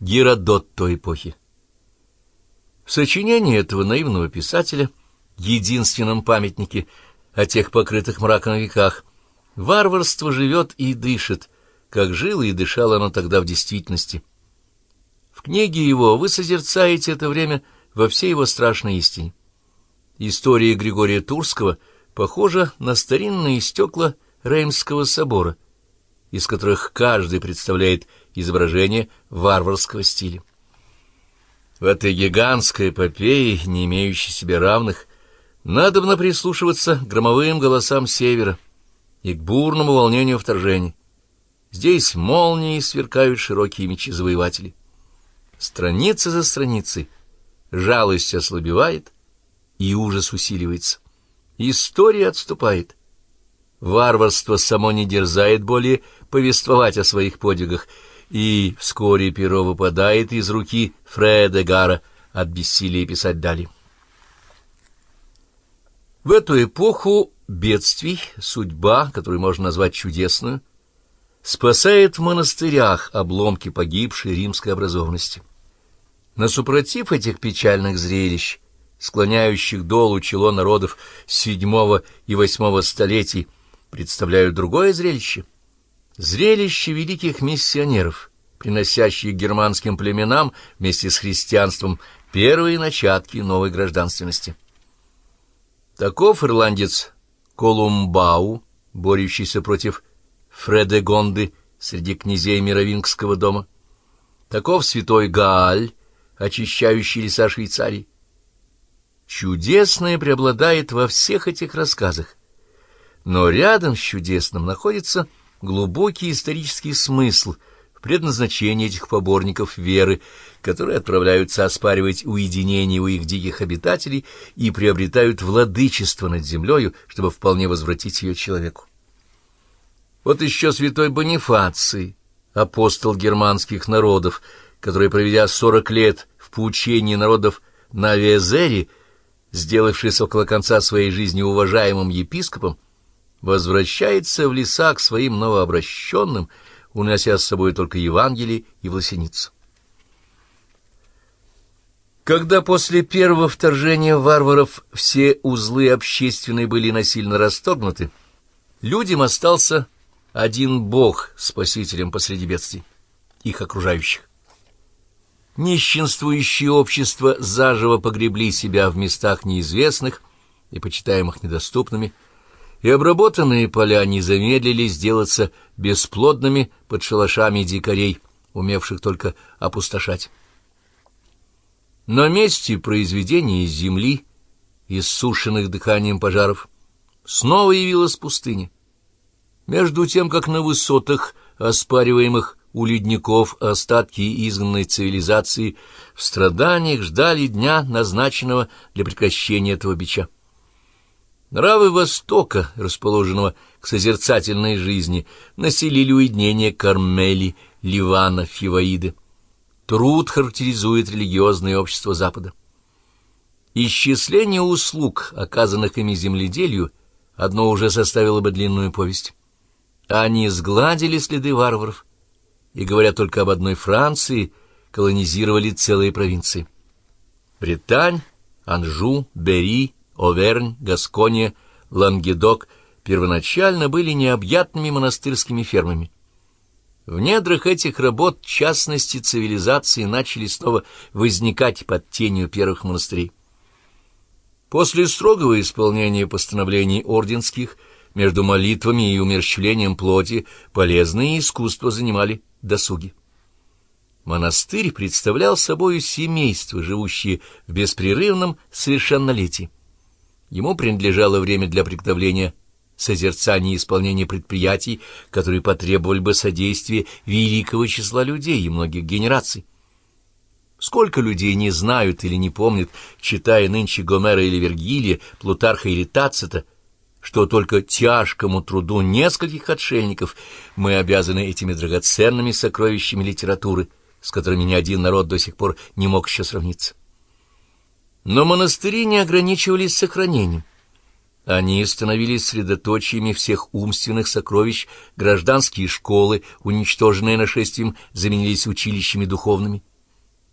Геродот той эпохи. В сочинении этого наивного писателя, единственном памятнике о тех покрытых мраком веках, варварство живет и дышит, как жило и дышало оно тогда в действительности. В книге его вы созерцаете это время во всей его страшной истине. История Григория Турского похожа на старинные стекла Реймского собора, из которых каждый представляет изображение варварского стиля. В этой гигантской эпопее, не имеющей себе равных, надобно прислушиваться к громовым голосам севера и к бурному волнению вторжения. Здесь молнии сверкают широкие мечи завоевателей. Страница за страницей жалость ослабевает, и ужас усиливается. История отступает. Варварство само не дерзает более повествовать о своих подвигах, и вскоре перо выпадает из руки Фреда Гара от бессилия писать далее. В эту эпоху бедствий судьба, которую можно назвать чудесную, спасает в монастырях обломки погибшей римской образованности. На супротив этих печальных зрелищ, склоняющих долу чело народов седьмого и восьмого столетий, представляют другое зрелище — Зрелище великих миссионеров, приносящих германским племенам вместе с христианством первые начатки новой гражданственности. Таков ирландец Колумбау, борющийся против Фредегонды среди князей Мировингского дома. Таков святой Гааль, очищающий леса Швейцарии. Чудесное преобладает во всех этих рассказах, но рядом с чудесным находится глубокий исторический смысл в предназначении этих поборников веры, которые отправляются оспаривать уединение у их диких обитателей и приобретают владычество над землею, чтобы вполне возвратить ее человеку. Вот еще святой Бонифаций, апостол германских народов, который, проведя сорок лет в поучении народов на Везере, сделавшись около конца своей жизни уважаемым епископом, возвращается в леса к своим новообращенным, унося с собой только Евангелие и власеницу. Когда после первого вторжения варваров все узлы общественные были насильно расторгнуты, людям остался один Бог спасителем посреди бедствий, их окружающих. Нищенствующие общества заживо погребли себя в местах неизвестных и почитаемых недоступными, и обработанные поля не замедлили сделаться бесплодными под шалашами дикарей, умевших только опустошать. На месте произведения из земли, иссушенных дыханием пожаров, снова явилась пустыня. Между тем, как на высотах, оспариваемых у ледников остатки изгнанной цивилизации, в страданиях ждали дня, назначенного для прекращения этого бича. Нравы Востока, расположенного к созерцательной жизни, населили уединение Кармели, Ливана, Фиваиды. Труд характеризует религиозное общество Запада. Исчисление услуг, оказанных ими земледелию, одно уже составило бы длинную повесть. Они сгладили следы варваров, и, говоря только об одной Франции, колонизировали целые провинции. Британь, Анжу, Бери, Овернь, Гаскония, Лангедок первоначально были необъятными монастырскими фермами. В недрах этих работ частности цивилизации начали снова возникать под тенью первых монастырей. После строгого исполнения постановлений орденских между молитвами и умерщвлением плоти полезные искусства занимали досуги. Монастырь представлял собою семейство, живущее в беспрерывном совершеннолетии. Ему принадлежало время для приготовления созерцания и исполнения предприятий, которые потребовали бы содействия великого числа людей и многих генераций. Сколько людей не знают или не помнят, читая нынче Гомера или Вергилия, Плутарха или Тацита, что только тяжкому труду нескольких отшельников мы обязаны этими драгоценными сокровищами литературы, с которыми ни один народ до сих пор не мог еще сравниться. Но монастыри не ограничивались сохранением. Они становились средоточиями всех умственных сокровищ, гражданские школы, уничтоженные нашествием, заменились училищами духовными.